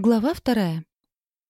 Глава вторая.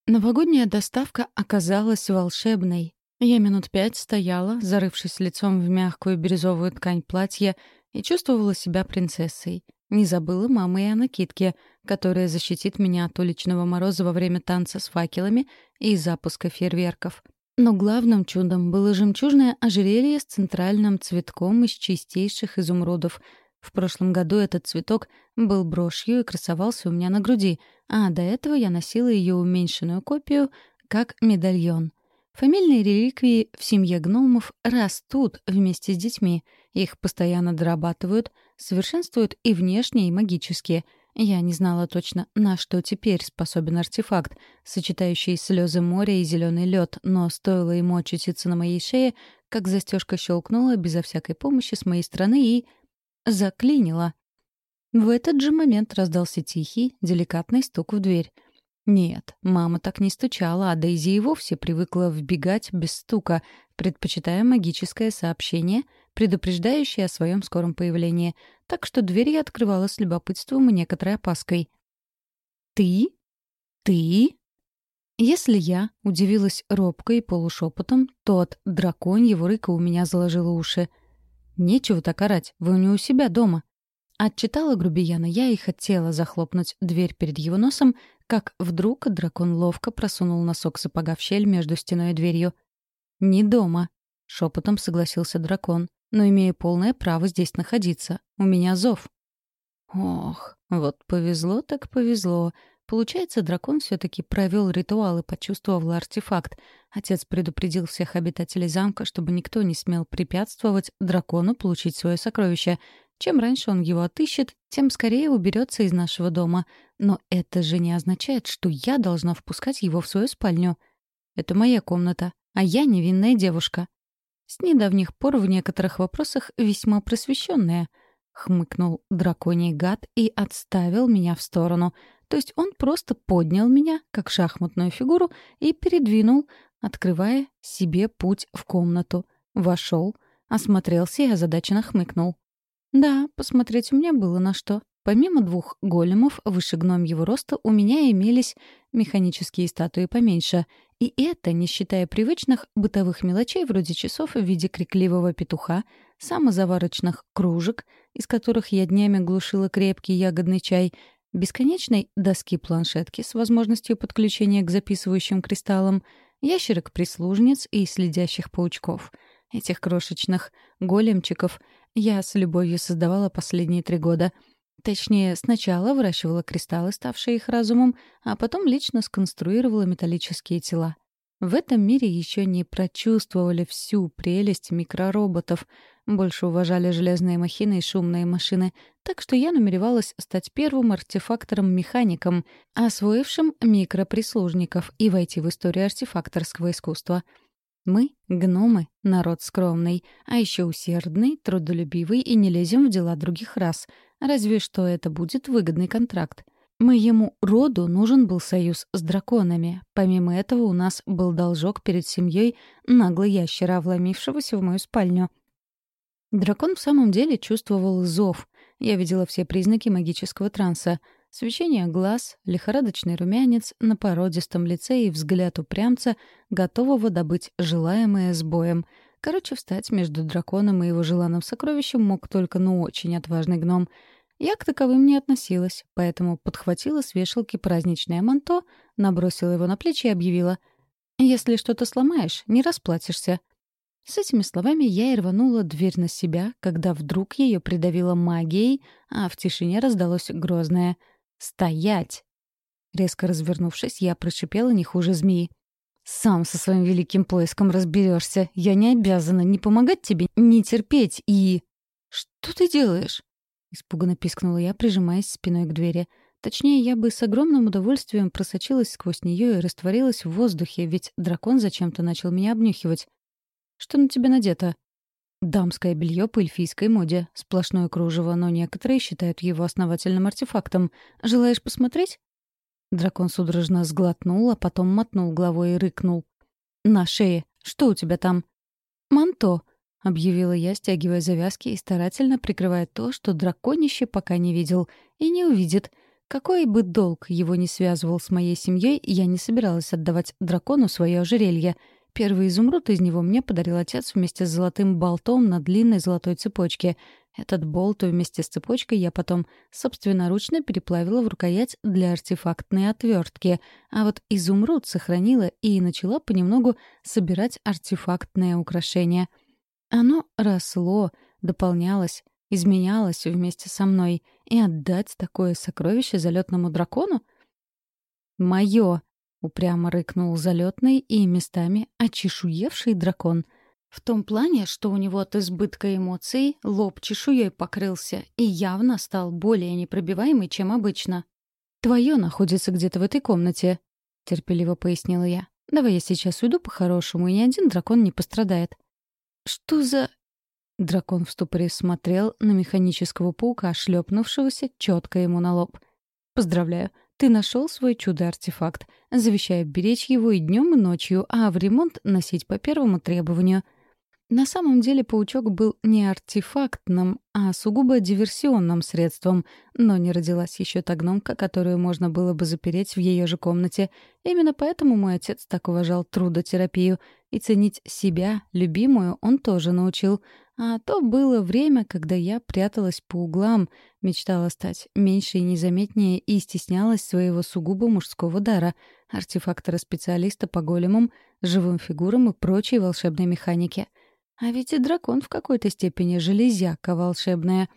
Новогодняя доставка оказалась волшебной. Я минут пять стояла, зарывшись лицом в мягкую бирюзовую ткань платья, и чувствовала себя принцессой. Не забыла мамы и о накидке, которая защитит меня от уличного мороза во время танца с факелами и запуска фейерверков. Но главным чудом было жемчужное ожерелье с центральным цветком из чистейших изумрудов — в прошлом году этот цветок был брошью и красовался у меня на груди, а до этого я носила ее уменьшенную копию как медальон. Фамильные реликвии в семье гномов растут вместе с детьми. Их постоянно дорабатывают, совершенствуют и внешне, и магически. Я не знала точно, на что теперь способен артефакт, сочетающий слезы моря и зеленый лед, но стоило ему очутиться на моей шее, как застежка щелкнула безо всякой помощи с моей стороны и Заклинило. В этот же момент раздался тихий, деликатный стук в дверь. Нет, мама так не стучала, а Дейзи и вовсе привыкла вбегать без стука, предпочитая магическое сообщение, предупреждающее о своем скором появлении, так что дверь я открывала с любопытством и некоторой опаской. «Ты? Ты?» Если я удивилась робко и полушепотом, то от драконьего рыка у меня заложило уши. «Нечего так орать, вы не у себя дома». Отчитала грубияна я и хотела захлопнуть дверь перед его носом, как вдруг дракон ловко просунул носок сапога в щель между стеной и дверью. «Не дома», — шепотом согласился дракон, «но имею полное право здесь находиться. У меня зов». Ох, вот повезло так повезло. Получается, дракон все-таки провел ритуал и почувствовал артефакт. Отец предупредил всех обитателей замка, чтобы никто не смел препятствовать дракону получить свое сокровище. Чем раньше он его отыщет, тем скорее уберется из нашего дома. Но это же не означает, что я должна впускать его в свою спальню. Это моя комната, а я невинная девушка. С недавних пор в некоторых вопросах весьма просвещенная. Хмыкнул драконий гад и отставил меня в сторону — то есть он просто поднял меня, как шахматную фигуру, и передвинул, открывая себе путь в комнату. Вошел, осмотрелся и озадаченно хмыкнул. Да, посмотреть у меня было на что. Помимо двух големов выше гномьего роста у меня имелись механические статуи поменьше. И это, не считая привычных бытовых мелочей вроде часов в виде крикливого петуха, самозаварочных кружек, из которых я днями глушила крепкий ягодный чай, бесконечной доски-планшетки с возможностью подключения к записывающим кристаллам, ящерок-прислужниц и следящих паучков. Этих крошечных големчиков я с любовью создавала последние три года. Точнее, сначала выращивала кристаллы, ставшие их разумом, а потом лично сконструировала металлические тела. В этом мире еще не прочувствовали всю прелесть микророботов, больше уважали железные махины и шумные машины, так что я намеревалась стать первым артефактором-механиком, освоившим микроприслужников и войти в историю артефакторского искусства. Мы — гномы, народ скромный, а еще усердный, трудолюбивый и не лезем в дела других рас. Разве что это будет выгодный контракт. Моему роду нужен был союз с драконами. Помимо этого у нас был должок перед семьей нагло ящера, вломившегося в мою спальню. Дракон в самом деле чувствовал зов. Я видела все признаки магического транса. Свечение глаз, лихорадочный румянец на породистом лице и взгляд упрямца, готового добыть желаемое с боем. Короче, встать между драконом и его желанным сокровищем мог только ну очень отважный гном — я к таковым не относилась, поэтому подхватила с вешалки праздничное манто, набросила его на плечи и объявила «Если что-то сломаешь, не расплатишься». С этими словами я и рванула дверь на себя, когда вдруг ее придавило магией, а в тишине раздалось грозное «Стоять!». Резко развернувшись, я прошипела не хуже змеи. «Сам со своим великим поиском разберешься. Я не обязана ни помогать тебе, ни терпеть и...» «Что ты делаешь?» — испуганно пискнула я, прижимаясь спиной к двери. Точнее, я бы с огромным удовольствием просочилась сквозь нее и растворилась в воздухе, ведь дракон зачем-то начал меня обнюхивать. «Что на тебе надето?» «Дамское белье по эльфийской моде. Сплошное кружево, но некоторые считают его основательным артефактом. Желаешь посмотреть?» Дракон судорожно сглотнул, а потом мотнул головой и рыкнул. «На шее. Что у тебя там?» «Манто», — объявила я, стягивая завязки и старательно прикрывая то, что драконище пока не видел и не увидит. Какой бы долг его не связывал с моей семьей, я не собиралась отдавать дракону свое ожерелье. Первый изумруд из него мне подарил отец вместе с золотым болтом на длинной золотой цепочке. Этот болт вместе с цепочкой я потом собственноручно переплавила в рукоять для артефактной отвертки, а вот изумруд сохранила и начала понемногу собирать артефактное украшение. Оно росло, дополнялось, изменялось вместе со мной, и отдать такое сокровище залетному дракону? «Моё!» — упрямо рыкнул залетный и местами очешуевший дракон — в том плане, что у него от избытка эмоций лоб чешуей покрылся и явно стал более непробиваемый, чем обычно. «Твое находится где-то в этой комнате», — терпеливо пояснила я. «Давай я сейчас уйду по-хорошему, и ни один дракон не пострадает». «Что за...» Дракон в ступоре смотрел на механического паука, шлепнувшегося четко ему на лоб. «Поздравляю, ты нашел свой чудо-артефакт. Завещаю беречь его и днем, и ночью, а в ремонт носить по первому требованию». На самом деле паучок был не артефактным, а сугубо диверсионным средством, но не родилась еще та гномка, которую можно было бы запереть в ее же комнате. Именно поэтому мой отец так уважал трудотерапию, и ценить себя, любимую, он тоже научил. А то было время, когда я пряталась по углам, мечтала стать меньше и незаметнее и стеснялась своего сугубо мужского дара — артефактора-специалиста по големам, живым фигурам и прочей волшебной механике — а ведь и дракон в какой-то степени железяка волшебная.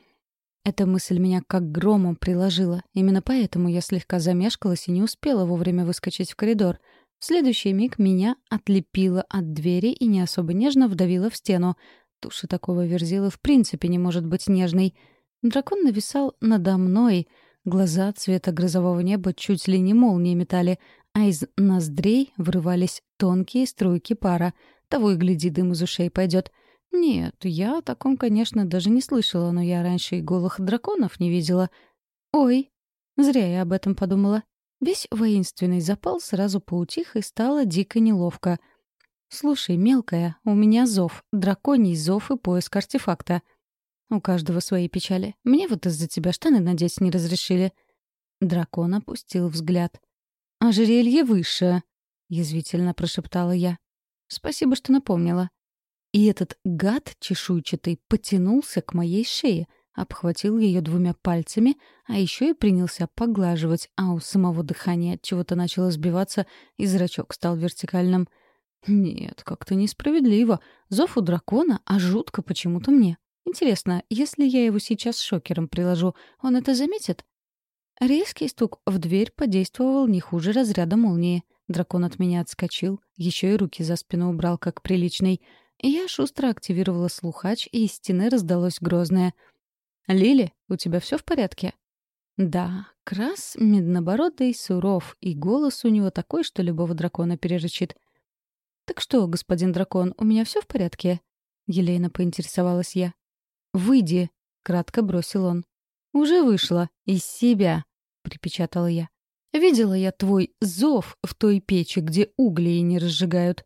Эта мысль меня как громом приложила. Именно поэтому я слегка замешкалась и не успела вовремя выскочить в коридор. В следующий миг меня отлепило от двери и не особо нежно вдавило в стену. Туша такого верзила в принципе не может быть нежной. Дракон нависал надо мной. Глаза цвета грозового неба чуть ли не молнии метали, а из ноздрей вырывались тонкие струйки пара — того и гляди, дым из ушей пойдет. Нет, я о таком, конечно, даже не слышала, но я раньше и голых драконов не видела. Ой, зря я об этом подумала. Весь воинственный запал сразу поутих и стало дико неловко. «Слушай, мелкая, у меня зов, драконий зов и поиск артефакта. У каждого свои печали. Мне вот из-за тебя штаны надеть не разрешили». Дракон опустил взгляд. «Ожерелье выше», — язвительно прошептала я. Спасибо, что напомнила. И этот гад чешуйчатый потянулся к моей шее, обхватил ее двумя пальцами, а еще и принялся поглаживать, а у самого дыхания от чего-то начало сбиваться, и зрачок стал вертикальным. Нет, как-то несправедливо. Зов у дракона, а жутко почему-то мне. Интересно, если я его сейчас шокером приложу, он это заметит? Резкий стук в дверь подействовал не хуже разряда молнии. Дракон от меня отскочил, еще и руки за спину убрал, как приличный. я шустро активировала слухач, и из стены раздалось грозное. «Лили, у тебя все в порядке?» Да, Крас меднобородый, суров, и голос у него такой, что любого дракона перерычит. «Так что, господин дракон, у меня все в порядке?» Елейно поинтересовалась я. «Выйди», — кратко бросил он. «Уже вышла. Из себя», — припечатала я. Видела я твой зов в той печи, где угли не разжигают.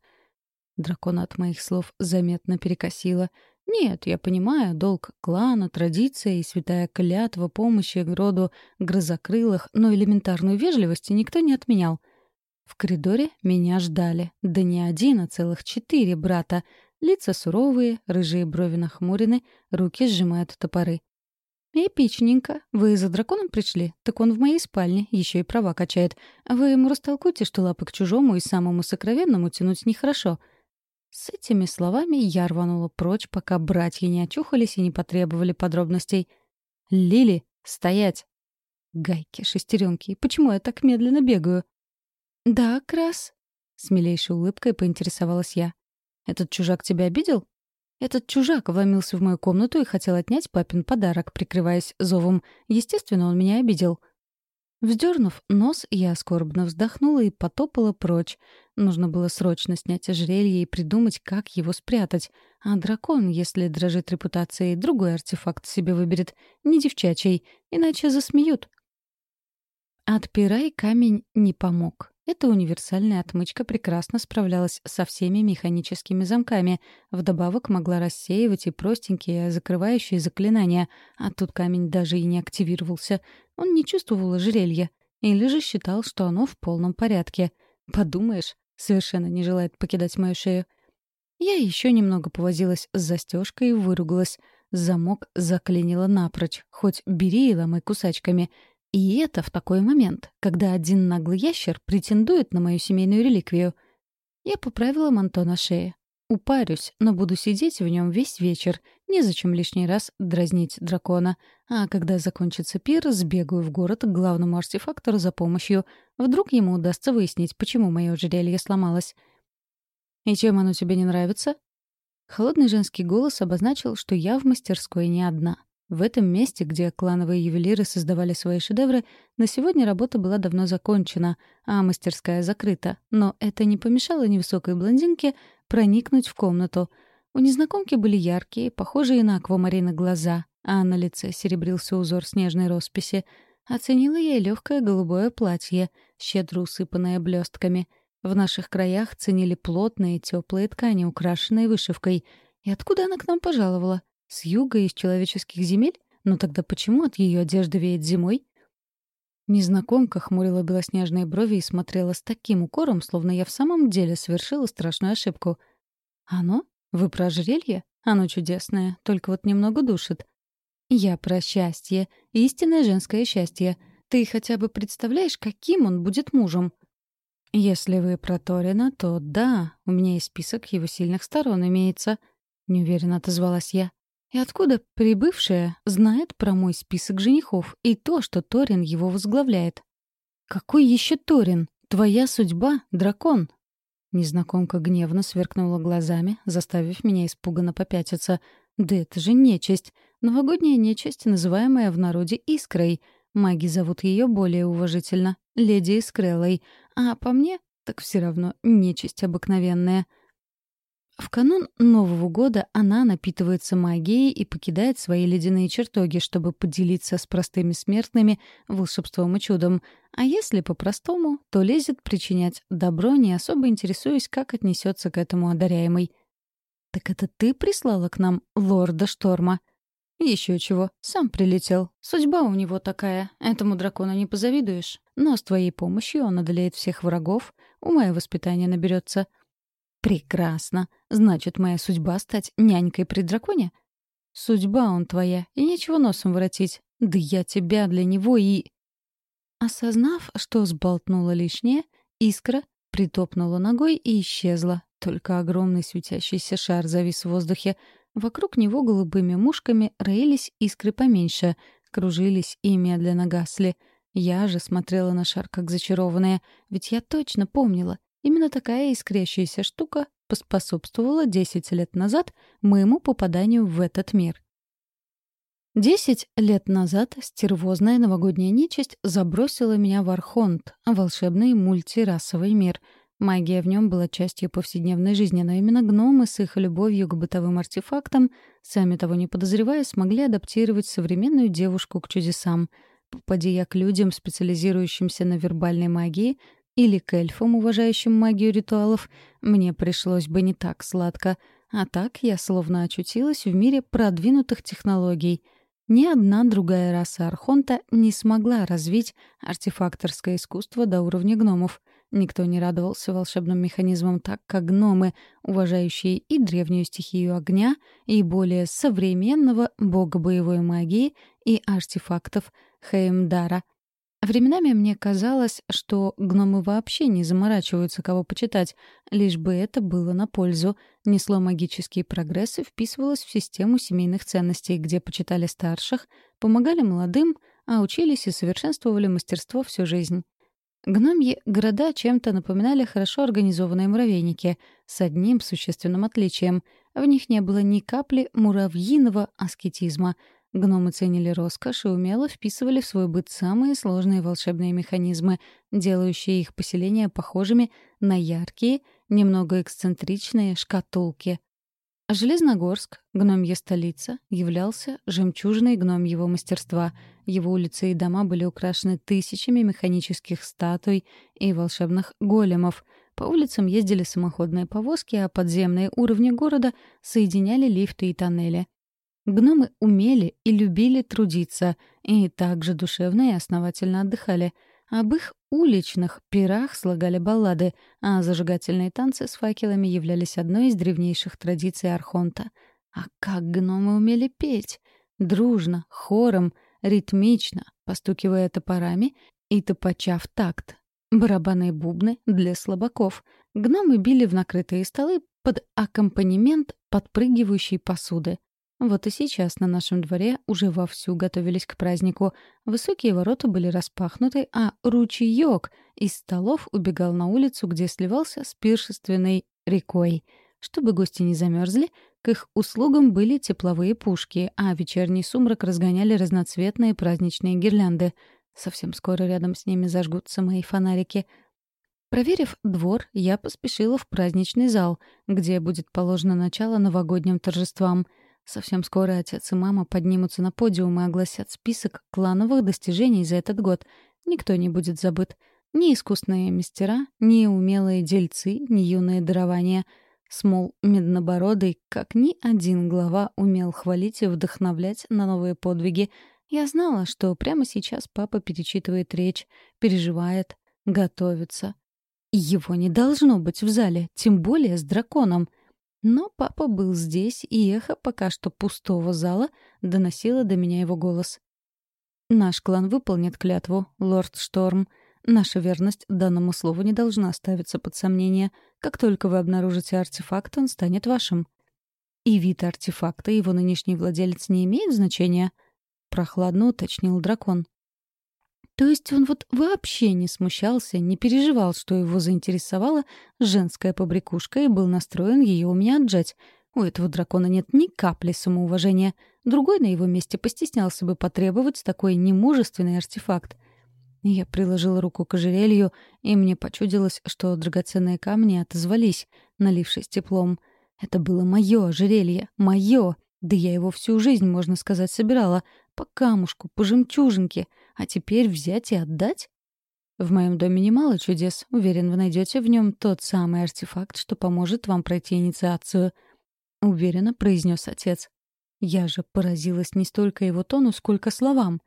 Дракона от моих слов заметно перекосило. Нет, я понимаю, долг клана, традиция и святая клятва помощи роду грозокрылых, но элементарную вежливость никто не отменял. В коридоре меня ждали. Да не один, а целых четыре брата. Лица суровые, рыжие брови нахмурены, руки сжимают топоры. «Эпичненько. Вы за драконом пришли? Так он в моей спальне, еще и права качает. Вы ему растолкуйте, что лапы к чужому и самому сокровенному тянуть нехорошо». С этими словами я рванула прочь, пока братья не очухались и не потребовали подробностей. «Лили, стоять!» Гайки, шестеренки, почему я так медленно бегаю? «Да, Крас», — с милейшей улыбкой поинтересовалась я. «Этот чужак тебя обидел?» Этот чужак вломился в мою комнату и хотел отнять папин подарок, прикрываясь зовом. Естественно, он меня обидел. Вздернув нос, я скорбно вздохнула и потопала прочь. Нужно было срочно снять ожерелье и придумать, как его спрятать. А дракон, если дрожит репутацией, другой артефакт себе выберет, не девчачий, иначе засмеют. Отпирай камень не помог. Эта универсальная отмычка прекрасно справлялась со всеми механическими замками, вдобавок могла рассеивать и простенькие закрывающие заклинания, а тут камень даже и не активировался. Он не чувствовал ожерелья. Или же считал, что оно в полном порядке. Подумаешь, совершенно не желает покидать мою шею. Я еще немного повозилась с застежкой и выругалась. Замок заклинило напрочь, хоть бери и ломай кусачками — и это в такой момент, когда один наглый ящер претендует на мою семейную реликвию. Я поправила манто на шее. Упарюсь, но буду сидеть в нем весь вечер. Незачем лишний раз дразнить дракона. А когда закончится пир, сбегаю в город к главному артефактору за помощью. Вдруг ему удастся выяснить, почему мое ожерелье сломалось. «И чем оно тебе не нравится?» Холодный женский голос обозначил, что я в мастерской не одна. В этом месте, где клановые ювелиры создавали свои шедевры, на сегодня работа была давно закончена, а мастерская закрыта. Но это не помешало невысокой блондинке проникнуть в комнату. У незнакомки были яркие, похожие на аквамарины глаза, а на лице серебрился узор снежной росписи. Оценила ей легкое голубое платье, щедро усыпанное блестками. В наших краях ценили плотные, теплые ткани, украшенные вышивкой. И откуда она к нам пожаловала? С юга из человеческих земель? Но тогда почему от ее одежды веет зимой? Незнакомка хмурила белоснежные брови и смотрела с таким укором, словно я в самом деле совершила страшную ошибку. «Оно? Вы про ожерелье? Оно чудесное, только вот немного душит». «Я про счастье, истинное женское счастье. Ты хотя бы представляешь, каким он будет мужем?» «Если вы про Торина, то да, у меня есть список его сильных сторон имеется», — неуверенно отозвалась я. И откуда прибывшая знает про мой список женихов и то, что Торин его возглавляет? «Какой еще Торин? Твоя судьба — дракон!» Незнакомка гневно сверкнула глазами, заставив меня испуганно попятиться. «Да это же нечисть! Новогодняя нечисть, называемая в народе Искрой. Маги зовут ее более уважительно — Леди Искреллой. А по мне, так все равно нечисть обыкновенная». В канун Нового года она напитывается магией и покидает свои ледяные чертоги, чтобы поделиться с простыми смертными волшебством и чудом. А если по-простому, то лезет причинять добро, не особо интересуясь, как отнесется к этому одаряемый. «Так это ты прислала к нам лорда Шторма?» Еще чего, сам прилетел. Судьба у него такая, этому дракону не позавидуешь. Но с твоей помощью он одолеет всех врагов, ума и воспитания наберется. «Прекрасно. Значит, моя судьба — стать нянькой при драконе?» «Судьба он твоя, и нечего носом воротить. Да я тебя для него и...» Осознав, что сболтнула лишнее, искра притопнула ногой и исчезла. Только огромный светящийся шар завис в воздухе. Вокруг него голубыми мушками роились искры поменьше, кружились и медленно гасли. Я же смотрела на шар как зачарованная, ведь я точно помнила. Именно такая искрящаяся штука поспособствовала 10 лет назад моему попаданию в этот мир. Десять лет назад стервозная новогодняя нечисть забросила меня в Архонт, волшебный мультирасовый мир. Магия в нем была частью повседневной жизни, но именно гномы с их любовью к бытовым артефактам, сами того не подозревая, смогли адаптировать современную девушку к чудесам. Попади я к людям, специализирующимся на вербальной магии, или к эльфам, уважающим магию ритуалов, мне пришлось бы не так сладко. А так я словно очутилась в мире продвинутых технологий. Ни одна другая раса Архонта не смогла развить артефакторское искусство до уровня гномов. Никто не радовался волшебным механизмам так, как гномы, уважающие и древнюю стихию огня, и более современного бога боевой магии и артефактов Хеймдара — Временами мне казалось, что гномы вообще не заморачиваются, кого почитать, лишь бы это было на пользу, несло магический прогресс и вписывалось в систему семейных ценностей, где почитали старших, помогали молодым, а учились и совершенствовали мастерство всю жизнь. Гномьи города чем-то напоминали хорошо организованные муравейники, с одним существенным отличием. В них не было ни капли муравьиного аскетизма — Гномы ценили роскошь и умело вписывали в свой быт самые сложные волшебные механизмы, делающие их поселения похожими на яркие, немного эксцентричные шкатулки. Железногорск, гномья столица, являлся жемчужиной гномьего мастерства. Его улицы и дома были украшены тысячами механических статуй и волшебных големов. По улицам ездили самоходные повозки, а подземные уровни города соединяли лифты и тоннели. Гномы умели и любили трудиться, и также душевно и основательно отдыхали — об их уличных пирах слагали баллады, а зажигательные танцы с факелами являлись одной из древнейших традиций Архонта. А как гномы умели петь! Дружно, хором, ритмично, постукивая топорами и топача такт. Барабаны и бубны для слабаков. Гномы били в накрытые столы под аккомпанемент подпрыгивающей посуды. Вот и сейчас на нашем дворе уже вовсю готовились к празднику. Высокие ворота были распахнуты, а ручеёк из столов убегал на улицу, где сливался с пиршественной рекой. Чтобы гости не замерзли, к их услугам были тепловые пушки, а вечерний сумрак разгоняли разноцветные праздничные гирлянды. Совсем скоро рядом с ними зажгутся мои фонарики. Проверив двор, я поспешила в праздничный зал, где будет положено начало новогодним торжествам — Совсем скоро отец и мама поднимутся на подиум и огласят список клановых достижений за этот год. Никто не будет забыт. Ни искусные мастера, ни умелые дельцы, ни юные дарования. Смол меднобородый, как ни один глава, умел хвалить и вдохновлять на новые подвиги. Я знала, что прямо сейчас папа перечитывает речь, переживает, готовится. Его не должно быть в зале, тем более с драконом — но папа был здесь, и эхо пока что пустого зала доносило до меня его голос. «Наш клан выполнит клятву, лорд Шторм. Наша верность данному слову не должна ставиться под сомнение. Как только вы обнаружите артефакт, он станет вашим». «И вид артефакта его нынешний владелец не имеет значения?» — прохладно уточнил дракон. То есть он вот вообще не смущался, не переживал, что его заинтересовала женская побрякушка и был настроен ее у меня отжать. У этого дракона нет ни капли самоуважения. Другой на его месте постеснялся бы потребовать такой немужественный артефакт. Я приложила руку к ожерелью, и мне почудилось, что драгоценные камни отозвались, налившись теплом. Это было мое ожерелье, мое. Да я его всю жизнь, можно сказать, собирала. По камушку, по жемчужинке — а теперь взять и отдать? В моем доме немало чудес. Уверен, вы найдете в нем тот самый артефакт, что поможет вам пройти инициацию. Уверенно произнес отец. Я же поразилась не столько его тону, сколько словам.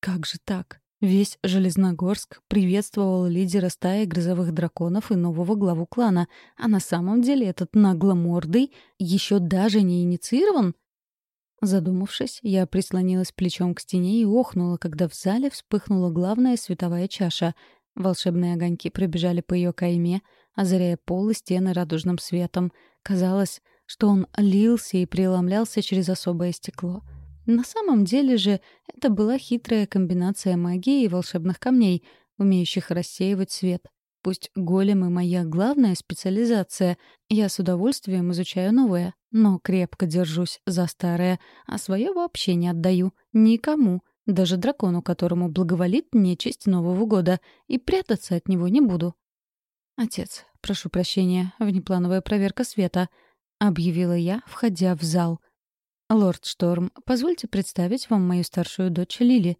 Как же так? Весь Железногорск приветствовал лидера стаи грозовых драконов и нового главу клана, а на самом деле этот нагломордый еще даже не инициирован? Задумавшись, я прислонилась плечом к стене и охнула, когда в зале вспыхнула главная световая чаша. Волшебные огоньки пробежали по ее кайме, озаряя пол и стены радужным светом. Казалось, что он лился и преломлялся через особое стекло. На самом деле же это была хитрая комбинация магии и волшебных камней, умеющих рассеивать свет. Пусть големы — моя главная специализация, я с удовольствием изучаю новое, но крепко держусь за старое, а свое вообще не отдаю. Никому. Даже дракону, которому благоволит нечисть Нового года, и прятаться от него не буду. «Отец, прошу прощения, внеплановая проверка света», — объявила я, входя в зал. «Лорд Шторм, позвольте представить вам мою старшую дочь Лили».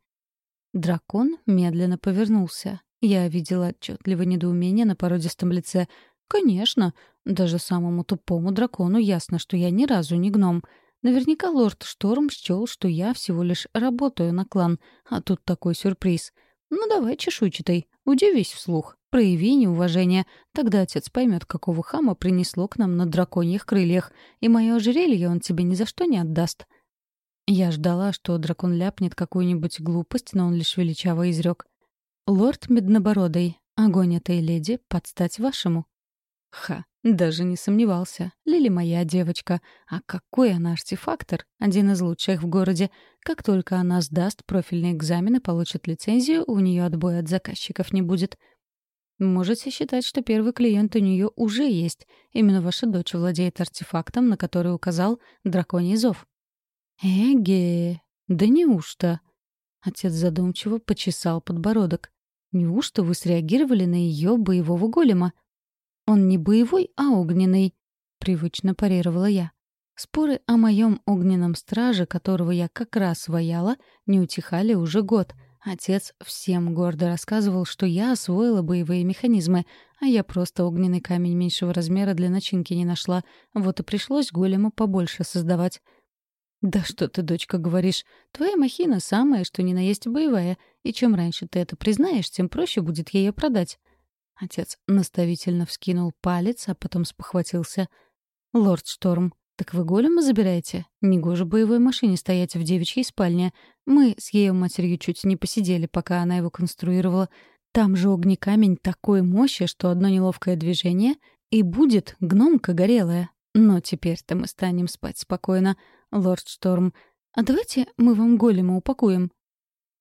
Дракон медленно повернулся. Я видела отчетливо недоумение на породистом лице. «Конечно. Даже самому тупому дракону ясно, что я ни разу не гном. Наверняка лорд Шторм счел, что я всего лишь работаю на клан, а тут такой сюрприз. Ну давай, чешуйчатый, удивись вслух, прояви неуважение. Тогда отец поймет, какого хама принесло к нам на драконьих крыльях, и мое ожерелье он тебе ни за что не отдаст». Я ждала, что дракон ляпнет какую-нибудь глупость, но он лишь величаво изрек. «Лорд Меднобородый, огонь этой леди подстать вашему». Ха, даже не сомневался. Лили моя девочка. А какой она артефактор, один из лучших в городе. Как только она сдаст профильный экзамен и получит лицензию, у нее отбоя от заказчиков не будет. Можете считать, что первый клиент у нее уже есть. Именно ваша дочь владеет артефактом, на который указал драконий зов. Эге, да неужто? Отец задумчиво почесал подбородок. Неужто вы среагировали на ее боевого голема? Он не боевой, а огненный, привычно парировала я. Споры о моем огненном страже, которого я как раз вояла, не утихали уже год. Отец всем гордо рассказывал, что я освоила боевые механизмы, а я просто огненный камень меньшего размера для начинки не нашла. Вот и пришлось голему побольше создавать. «Да что ты, дочка, говоришь? Твоя махина самая, что ни на есть боевая, и чем раньше ты это признаешь, тем проще будет ее продать». Отец наставительно вскинул палец, а потом спохватился. «Лорд Шторм, «Так вы голема забираете? Негоже боевой машине стоять в девичьей спальне. Мы с ее матерью чуть не посидели, пока она его конструировала. Там же огнекамень такой мощи, что одно неловкое движение — и будет гномка горелая. Но теперь-то мы станем спать спокойно, лорд Шторм. А давайте мы вам голема упакуем».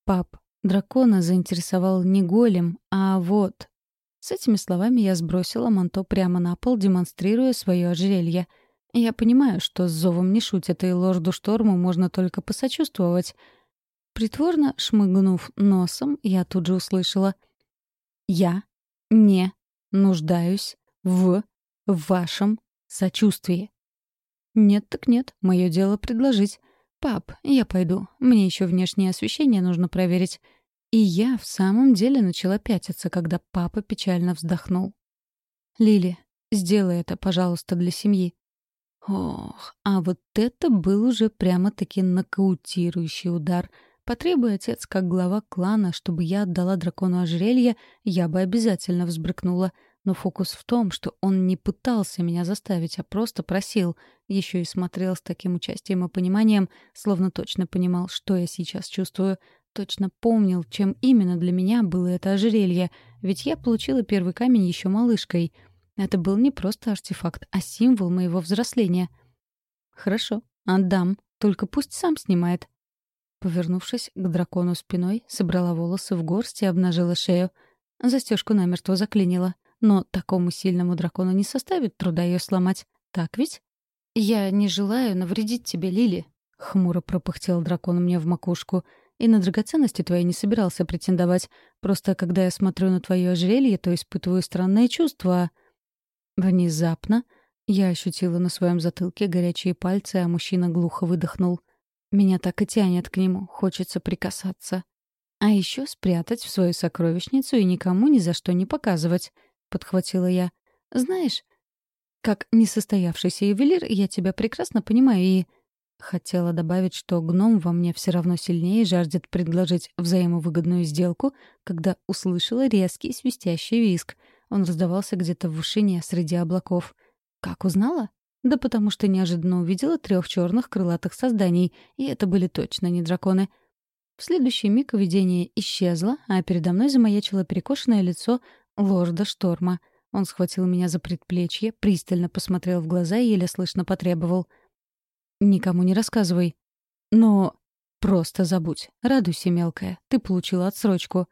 «Пап, дракона заинтересовал не голем, а вот...» С этими словами я сбросила манто прямо на пол, демонстрируя свое ожерелье — я понимаю, что с зовом не шутят, и лорду Шторму можно только посочувствовать. Притворно шмыгнув носом, я тут же услышала. «Я не нуждаюсь в вашем сочувствии». «Нет так нет, мое дело предложить. Пап, я пойду, мне еще внешнее освещение нужно проверить». И я в самом деле начала пятиться, когда папа печально вздохнул. «Лили, сделай это, пожалуйста, для семьи. Ох, а вот это был уже прямо-таки нокаутирующий удар. Потребуя отец как глава клана, чтобы я отдала дракону ожерелье, я бы обязательно взбрыкнула. Но фокус в том, что он не пытался меня заставить, а просто просил. Еще и смотрел с таким участием и пониманием, словно точно понимал, что я сейчас чувствую. Точно помнил, чем именно для меня было это ожерелье, ведь я получила первый камень еще малышкой — это был не просто артефакт, а символ моего взросления. «Хорошо, отдам, только пусть сам снимает». Повернувшись к дракону спиной, собрала волосы в горсть и обнажила шею. Застежку намертво заклинила. Но такому сильному дракону не составит труда ее сломать. Так ведь? «Я не желаю навредить тебе, Лили», — хмуро пропыхтел дракон мне в макушку. «И на драгоценности твои не собирался претендовать. Просто когда я смотрю на твое ожерелье, то испытываю странное чувство. Внезапно я ощутила на своем затылке горячие пальцы, а мужчина глухо выдохнул. Меня так и тянет к нему, хочется прикасаться. А еще спрятать в свою сокровищницу и никому ни за что не показывать, — подхватила я. Знаешь, как несостоявшийся ювелир, я тебя прекрасно понимаю и... Хотела добавить, что гном во мне все равно сильнее жаждет предложить взаимовыгодную сделку, когда услышала резкий свистящий визг — он раздавался где-то в вышине среди облаков. Как узнала? Да потому что неожиданно увидела трех черных крылатых созданий, и это были точно не драконы. В следующий миг видение исчезло, а передо мной замаячило перекошенное лицо лорда Шторма. Он схватил меня за предплечье, пристально посмотрел в глаза и еле слышно потребовал. «Никому не рассказывай. Но просто забудь. Радуйся, мелкая. Ты получила отсрочку.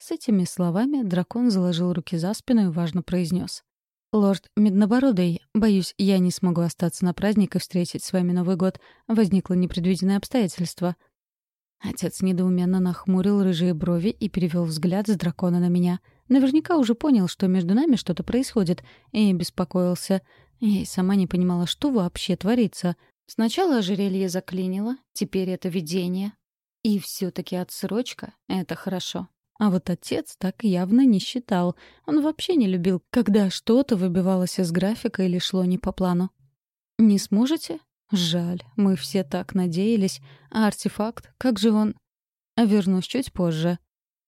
С этими словами дракон заложил руки за спину и важно произнес. «Лорд Меднобородый, боюсь, я не смогу остаться на праздник и встретить с вами Новый год. Возникло непредвиденное обстоятельство». Отец недоуменно нахмурил рыжие брови и перевел взгляд с дракона на меня. Наверняка уже понял, что между нами что-то происходит, и беспокоился. Я и сама не понимала, что вообще творится. Сначала ожерелье заклинило, теперь это видение. И все таки отсрочка — это хорошо. А вот отец так явно не считал. Он вообще не любил, когда что-то выбивалось из графика или шло не по плану. «Не сможете?» «Жаль, мы все так надеялись. А артефакт, как же он...» «А «Вернусь чуть позже».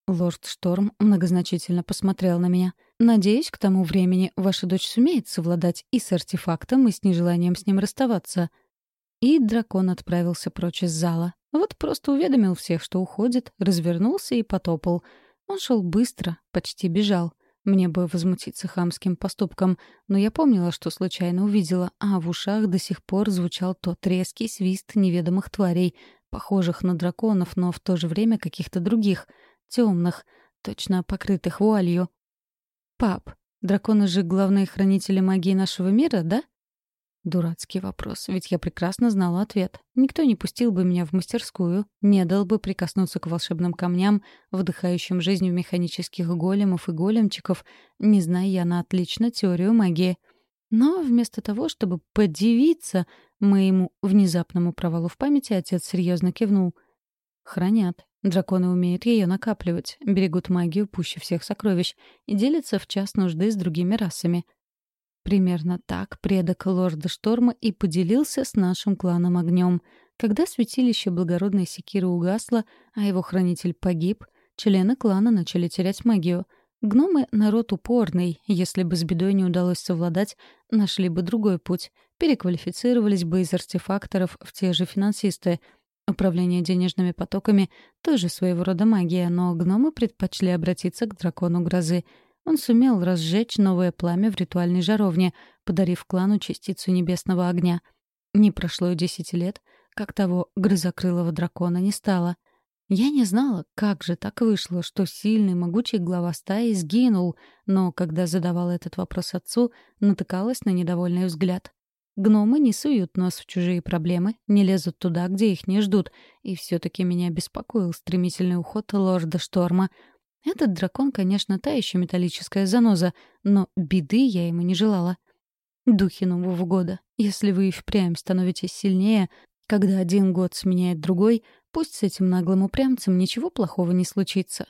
Лорд Шторм многозначительно посмотрел на меня. «Надеюсь, к тому времени ваша дочь сумеет совладать и с артефактом, и с нежеланием с ним расставаться». И дракон отправился прочь из зала. Вот просто уведомил всех, что уходит, развернулся и потопал. Он шел быстро, почти бежал. Мне бы возмутиться хамским поступком, но я помнила, что случайно увидела, а в ушах до сих пор звучал тот резкий свист неведомых тварей, похожих на драконов, но в то же время каких-то других, темных, точно покрытых вуалью. «Пап, драконы же главные хранители магии нашего мира, да?» Дурацкий вопрос, ведь я прекрасно знала ответ. Никто не пустил бы меня в мастерскую, не дал бы прикоснуться к волшебным камням, вдыхающим жизнь в механических големов и големчиков, не зная я на отлично теорию магии. Но вместо того, чтобы подивиться, Моему внезапному провалу в памяти отец серьезно кивнул. «Хранят. Драконы умеют ее накапливать, берегут магию пуще всех сокровищ и делятся в час нужды с другими расами». Примерно так предок лорда Шторма и поделился с нашим кланом огнем. Когда святилище благородной секиры угасло, а его хранитель погиб, члены клана начали терять магию — Гномы — народ упорный. Если бы с бедой не удалось совладать, нашли бы другой путь. Переквалифицировались бы из артефакторов в те же финансисты. Управление денежными потоками — тоже своего рода магия, но гномы предпочли обратиться к дракону грозы. Он сумел разжечь новое пламя в ритуальной жаровне, подарив клану частицу небесного огня. Не прошло и десяти лет, как того грызокрылого дракона не стало — я не знала, как же так вышло, что сильный, могучий глава стаи сгинул, но когда задавала этот вопрос отцу, натыкалась на недовольный взгляд. Гномы не суют нос в чужие проблемы, не лезут туда, где их не ждут, и все таки меня беспокоил стремительный уход лорда Шторма. Этот дракон, конечно, та еще металлическая заноза, но беды я ему не желала. Духи Нового года, если вы и впрямь становитесь сильнее, когда один год сменяет другой, пусть с этим наглым упрямцем ничего плохого не случится.